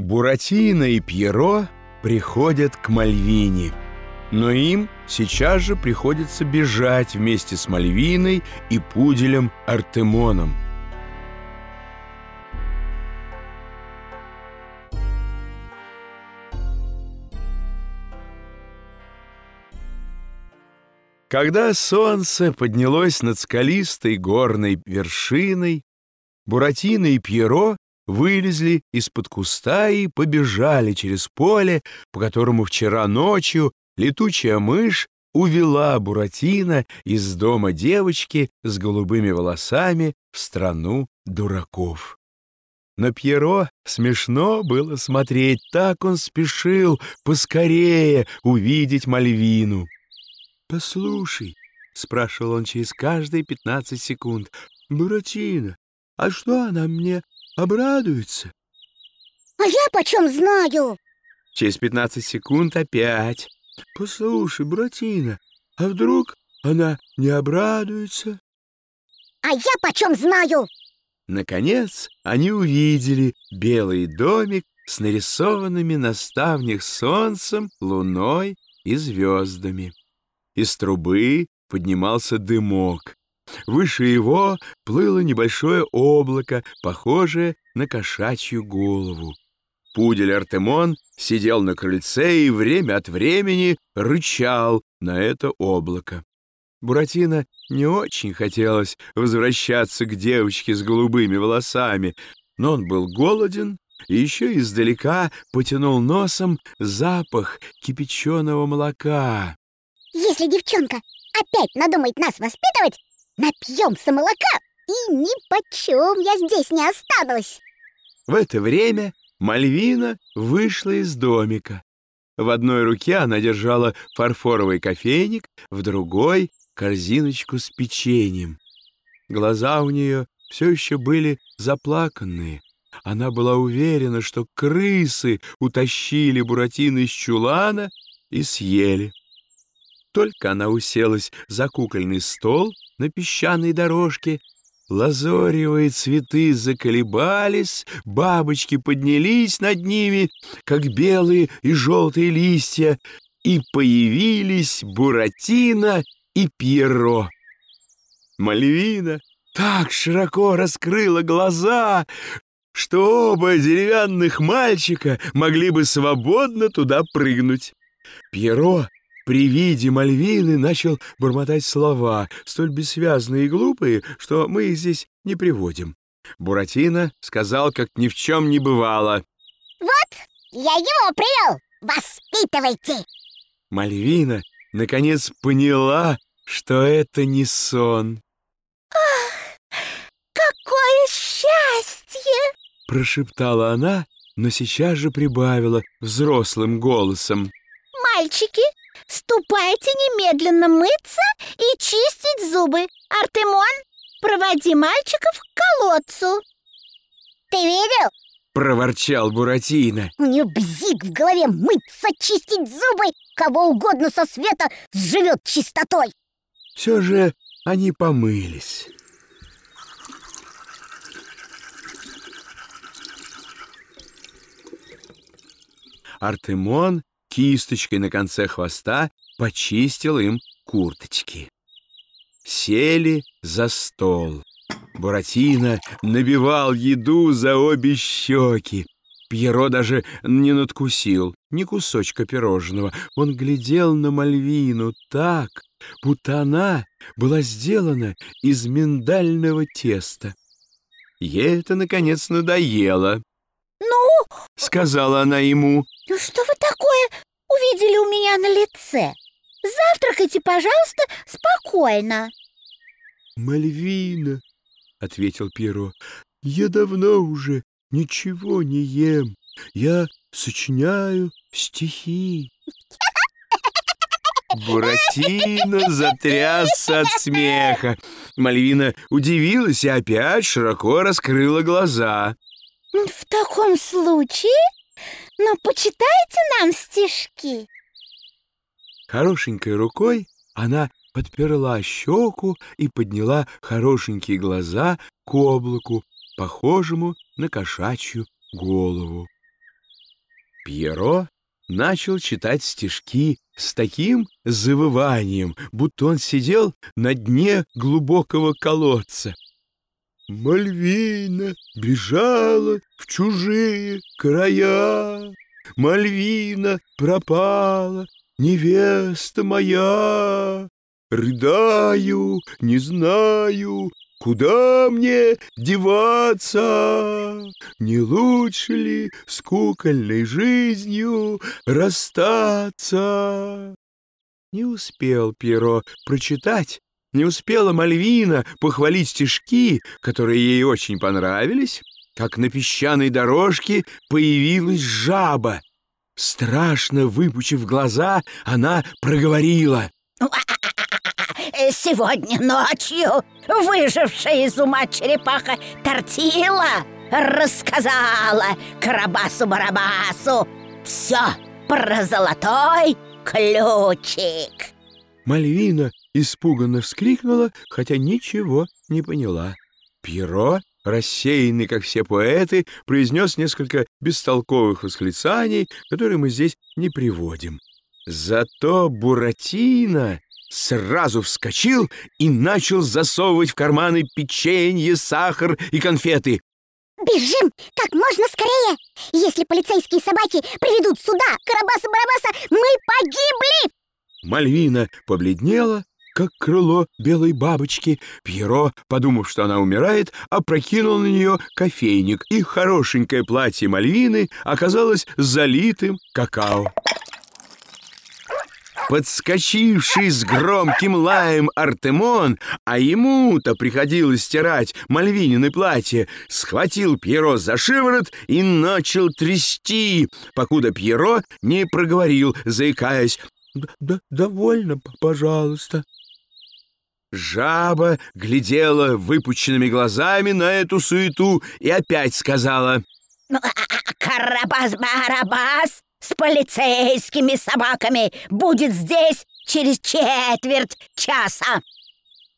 Буратино и Пьеро приходят к Мальвине, но им сейчас же приходится бежать вместе с Мальвиной и пуделем Артемоном. Когда солнце поднялось над скалистой горной вершиной, Буратино и Пьеро вылезли из-под куста и побежали через поле, по которому вчера ночью летучая мышь увела Буратино из дома девочки с голубыми волосами в страну дураков. На Пьеро смешно было смотреть, так он спешил поскорее увидеть Мальвину. «Послушай», — спрашивал он через каждые пятнадцать секунд, — «Буратино, а что она мне обрадуется. А я почем знаю? Через пятнадцать секунд опять. Послушай, братина, а вдруг она не обрадуется? А я почем знаю? Наконец они увидели белый домик с нарисованными на ставнях солнцем, луной и звездами. Из трубы поднимался дымок. Выше его плыло небольшое облако, похожее на кошачью голову. Пудель Артемон сидел на крыльце и время от времени рычал на это облако. Буратино не очень хотелось возвращаться к девочке с голубыми волосами, но он был голоден и еще издалека потянул носом запах кипяченого молока. «Если девчонка опять надумает нас воспитывать, Напьемся молока, и ни почем я здесь не останусь. В это время Мальвина вышла из домика. В одной руке она держала фарфоровый кофейник, в другой — корзиночку с печеньем. Глаза у нее все еще были заплаканные. Она была уверена, что крысы утащили Буратино из чулана и съели. Только она уселась за кукольный стол на песчаной дорожке, лазоревые цветы заколебались, бабочки поднялись над ними, как белые и желтые листья, и появились Буратино и Пьеро. Мальвина так широко раскрыла глаза, что оба деревянных мальчика могли бы свободно туда прыгнуть. Пьеро при виде Мальвины начал бормотать слова, столь бессвязные и глупые, что мы их здесь не приводим. Буратино сказал, как ни в чем не бывало. «Вот, я его привел! Воспитывайте!» Мальвина, наконец, поняла, что это не сон. «Ах, какое счастье!» Прошептала она, но сейчас же прибавила взрослым голосом. «Мальчики, Ступайте немедленно мыться и чистить зубы. Артемон, проводи мальчиков к колодцу. Ты видел? Проворчал Буратино. У нее бзик в голове мыться, чистить зубы. Кого угодно со света живет чистотой. Все же они помылись. Артемон кисточкой на конце хвоста почистил им курточки. Сели за стол. Буратино набивал еду за обе щеки. Пьеро даже не надкусил ни кусочка пирожного. Он глядел на Мальвину так, будто она была сделана из миндального теста. Ей это, наконец, надоело. «Ну?» — сказала она ему. «Ну что такое увидели у меня на лице? Завтракайте, пожалуйста, спокойно». «Мальвина», — ответил Пьеро, — «я давно уже ничего не ем. Я сочиняю стихи». Буратино затрясся от смеха. Мальвина удивилась и опять широко раскрыла глаза. В таком случае, ну, почитайте нам стишки. Хорошенькой рукой она подперла щеку и подняла хорошенькие глаза к облаку, похожему на кошачью голову. Пьеро начал читать стишки с таким завыванием, будто он сидел на дне глубокого колодца. Мальвина бежала в чужие края, Мальвина пропала, невеста моя. Рыдаю, не знаю, куда мне деваться? Не лучше ли с кукольной жизнью расстаться? Не успел Пьеро прочитать, не успела Мальвина похвалить стишки, которые ей очень понравились, как на песчаной дорожке появилась жаба. Страшно выпучив глаза, она проговорила. «Сегодня ночью выжившая из ума черепаха Тортила рассказала Карабасу-Барабасу все про золотой ключик». Мальвина испуганно вскрикнула, хотя ничего не поняла. Пьеро, рассеянный, как все поэты, произнес несколько бестолковых восклицаний, которые мы здесь не приводим. Зато Буратино сразу вскочил и начал засовывать в карманы печенье, сахар и конфеты. Бежим как можно скорее! Если полицейские собаки приведут сюда Карабаса-Барабаса, мы погибли! Мальвина побледнела, как крыло белой бабочки. Пьеро, подумав, что она умирает, опрокинул на нее кофейник, и хорошенькое платье Мальвины оказалось залитым какао. Подскочивший с громким лаем Артемон, а ему-то приходилось стирать Мальвинины платье, схватил Пьеро за шиворот и начал трясти, покуда Пьеро не проговорил, заикаясь, «Да, довольно, пожалуйста». Жаба глядела выпученными глазами на эту суету и опять сказала «Ну, а, а, «Карабас-барабас с полицейскими собаками будет здесь через четверть часа!»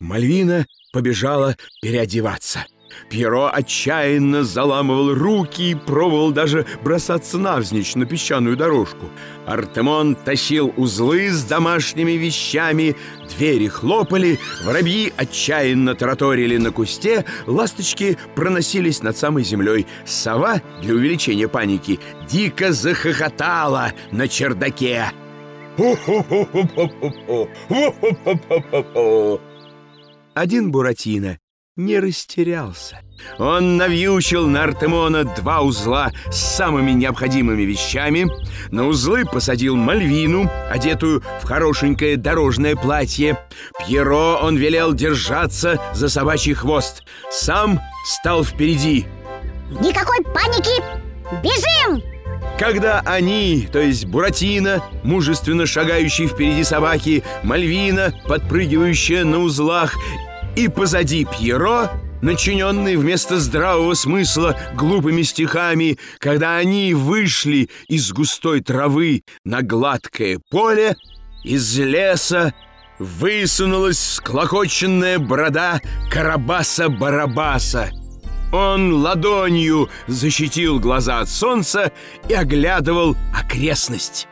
Мальвина побежала переодеваться. Пьеро отчаянно заламывал руки и пробовал даже бросаться навзничь на песчаную дорожку. Артемон тащил узлы с домашними вещами, двери хлопали, воробьи отчаянно тараторили на кусте, ласточки проносились над самой землей. Сова, для увеличения паники, дико захохотала на чердаке. Один Буратино не растерялся. Он навьючил на Артемона два узла с самыми необходимыми вещами, на узлы посадил Мальвину, одетую в хорошенькое дорожное платье. Пьеро он велел держаться за собачий хвост, сам стал впереди. Никакой паники! Бежим! Когда они, то есть Буратино, мужественно шагающий впереди собаки, Мальвина, подпрыгивающая на узлах, и позади Пьеро, начиненный вместо здравого смысла глупыми стихами, когда они вышли из густой травы на гладкое поле, из леса высунулась склокоченная борода Карабаса-Барабаса. Он ладонью защитил глаза от солнца и оглядывал окрестность.